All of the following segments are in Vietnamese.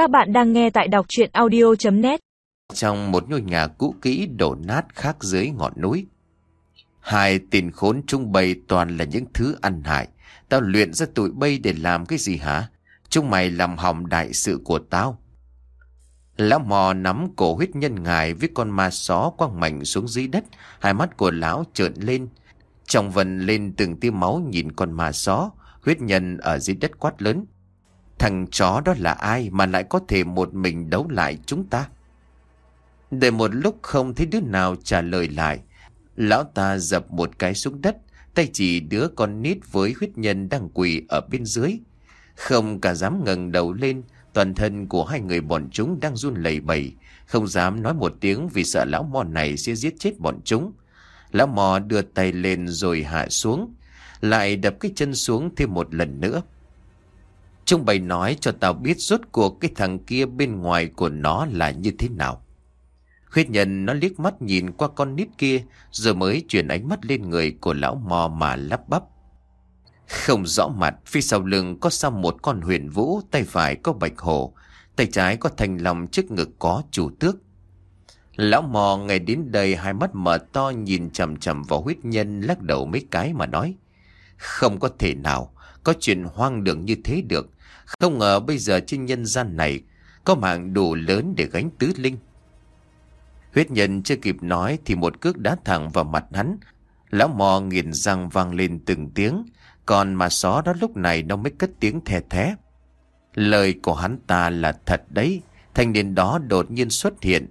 Các bạn đang nghe tại đọc chuyện audio.net Trong một ngôi nhà cũ kỹ đổ nát khác dưới ngọn núi, Hai tiền khốn trung bày toàn là những thứ ăn hại. Tao luyện ra tụi bay để làm cái gì hả? Chúng mày làm hỏng đại sự của tao. Lão mò nắm cổ huyết nhân ngài với con ma só quăng mạnh xuống dưới đất. Hai mắt của lão trợn lên. Trong vần lên từng tia máu nhìn con ma só, Huyết nhân ở dưới đất quát lớn. Thằng chó đó là ai mà lại có thể một mình đấu lại chúng ta? để một lúc không thấy đứa nào trả lời lại. Lão ta dập một cái xuống đất, tay chỉ đứa con nít với huyết nhân đang quỳ ở bên dưới. Không cả dám ngẩng đầu lên, toàn thân của hai người bọn chúng đang run lẩy bẩy, không dám nói một tiếng vì sợ lão mò này sẽ giết chết bọn chúng. Lão mò đưa tay lên rồi hạ xuống, lại đập cái chân xuống thêm một lần nữa. Trung bày nói cho tao biết rốt cuộc cái thằng kia bên ngoài của nó là như thế nào. Khuyết nhân nó liếc mắt nhìn qua con nít kia rồi mới chuyển ánh mắt lên người của lão mò mà lắp bắp. Không rõ mặt, phía sau lưng có sao một con huyền vũ, tay phải có bạch hổ, tay trái có thanh long trước ngực có chủ tước. Lão mò ngày đến đây hai mắt mở to nhìn chầm chầm vào huyết nhân lắc đầu mấy cái mà nói. Không có thể nào, có chuyện hoang đường như thế được. Không ngờ bây giờ trên nhân gian này có mạng đủ lớn để gánh tứ linh. Huyết nhân chưa kịp nói thì một cước đá thẳng vào mặt hắn. Lão mò nghiền răng vang lên từng tiếng, còn mà xó đó lúc này nó mới cất tiếng thè thé. Lời của hắn ta là thật đấy, thanh niên đó đột nhiên xuất hiện.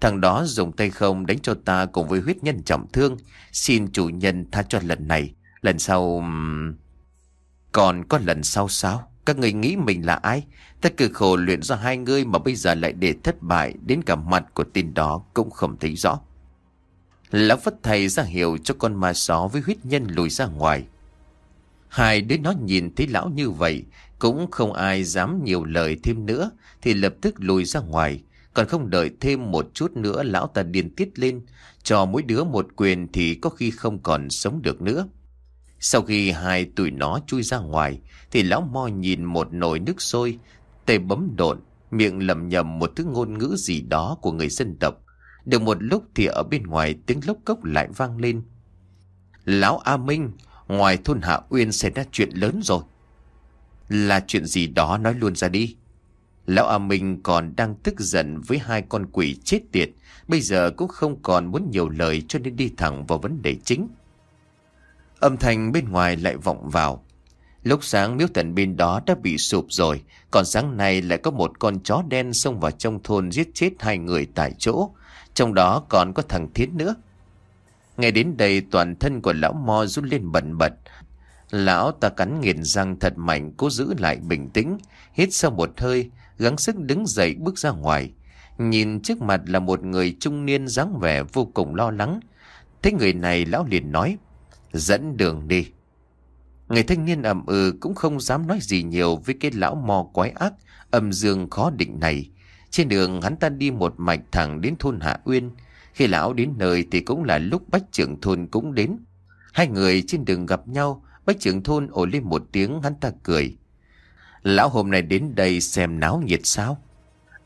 Thằng đó dùng tay không đánh cho ta cùng với huyết nhân trọng thương, xin chủ nhân tha cho lần này, lần sau... Còn có lần sau sao? Các người nghĩ mình là ai? Ta cực khổ luyện ra hai người mà bây giờ lại để thất bại đến cả mặt của tin đó cũng không thấy rõ. Lão Phất Thầy ra hiệu cho con ma só với huyết nhân lùi ra ngoài. Hai đứa nó nhìn thấy lão như vậy, cũng không ai dám nhiều lời thêm nữa, thì lập tức lùi ra ngoài. Còn không đợi thêm một chút nữa lão ta điên tiết lên, cho mỗi đứa một quyền thì có khi không còn sống được nữa. Sau khi hai tụi nó chui ra ngoài, thì lão mo nhìn một nồi nước sôi, tay bấm độn, miệng lầm nhầm một thứ ngôn ngữ gì đó của người dân tộc. Được một lúc thì ở bên ngoài tiếng lốc cốc lại vang lên. Lão A Minh, ngoài thôn Hạ Uyên xảy ra chuyện lớn rồi. Là chuyện gì đó nói luôn ra đi. Lão A Minh còn đang tức giận với hai con quỷ chết tiệt, bây giờ cũng không còn muốn nhiều lời cho nên đi thẳng vào vấn đề chính. Âm thanh bên ngoài lại vọng vào. Lúc sáng miếu thần bên đó đã bị sụp rồi, còn sáng nay lại có một con chó đen xông vào trong thôn giết chết hai người tại chỗ, trong đó còn có thằng Thiết nữa. Ngay đến đây toàn thân của lão Mo run lên bẩn bật. Lão ta cắn nghiền răng thật mạnh cố giữ lại bình tĩnh, hít sâu một hơi, gắng sức đứng dậy bước ra ngoài. Nhìn trước mặt là một người trung niên dáng vẻ vô cùng lo lắng. Thấy người này lão liền nói, dẫn đường đi. Người thanh niên ẩm ừ cũng không dám nói gì nhiều với cái lão mò quái ác, âm dương khó định này. Trên đường hắn ta đi một mạch thẳng đến thôn Hạ Uyên. Khi lão đến nơi thì cũng là lúc bách trưởng thôn cũng đến. Hai người trên đường gặp nhau, bách trưởng thôn ổ lên một tiếng hắn ta cười. Lão hôm nay đến đây xem náo nhiệt sao?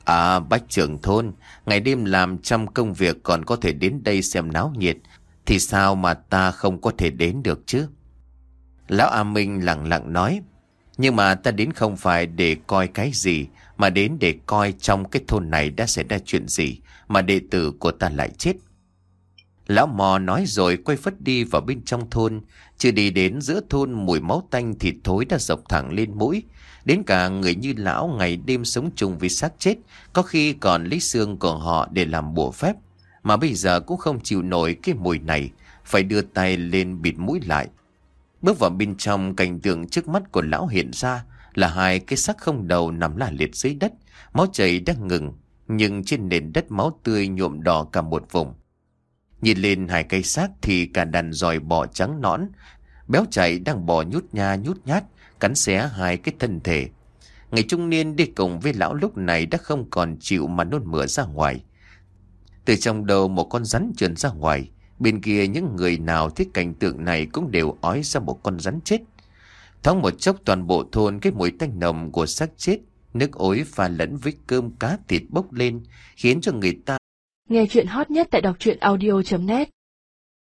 À bách trưởng thôn, ngày đêm làm trăm công việc còn có thể đến đây xem náo nhiệt. Thì sao mà ta không có thể đến được chứ? Lão A Minh lặng lặng nói. Nhưng mà ta đến không phải để coi cái gì, mà đến để coi trong cái thôn này đã xảy ra chuyện gì, mà đệ tử của ta lại chết. Lão mò nói rồi quay phất đi vào bên trong thôn, chưa đi đến giữa thôn mùi máu tanh thịt thối đã dọc thẳng lên mũi. Đến cả người như lão ngày đêm sống chung với xác chết, có khi còn lấy xương của họ để làm bùa phép. Mà bây giờ cũng không chịu nổi cái mùi này, phải đưa tay lên bịt mũi lại. Bước vào bên trong cảnh tượng trước mắt của lão hiện ra là hai cái xác không đầu nằm là liệt dưới đất, máu chảy đang ngừng, nhưng trên nền đất máu tươi nhuộm đỏ cả một vùng. Nhìn lên hai cây xác thì cả đàn dòi bò trắng nõn, béo chảy đang bò nhút nha nhút nhát, cắn xé hai cái thân thể. Người trung niên đi cùng với lão lúc này đã không còn chịu mà nôn mửa ra ngoài. Từ trong đầu một con rắn trườn ra ngoài, Bên kia những người nào thích cảnh tượng này cũng đều ói ra một con rắn chết. Thoáng một chốc toàn bộ thôn cái mùi tanh nồng của xác chết Nước ối pha lẫn với cơm cá thịt bốc lên, khiến cho người ta Nghe chuyện hot nhất tại đọc truyện audio.net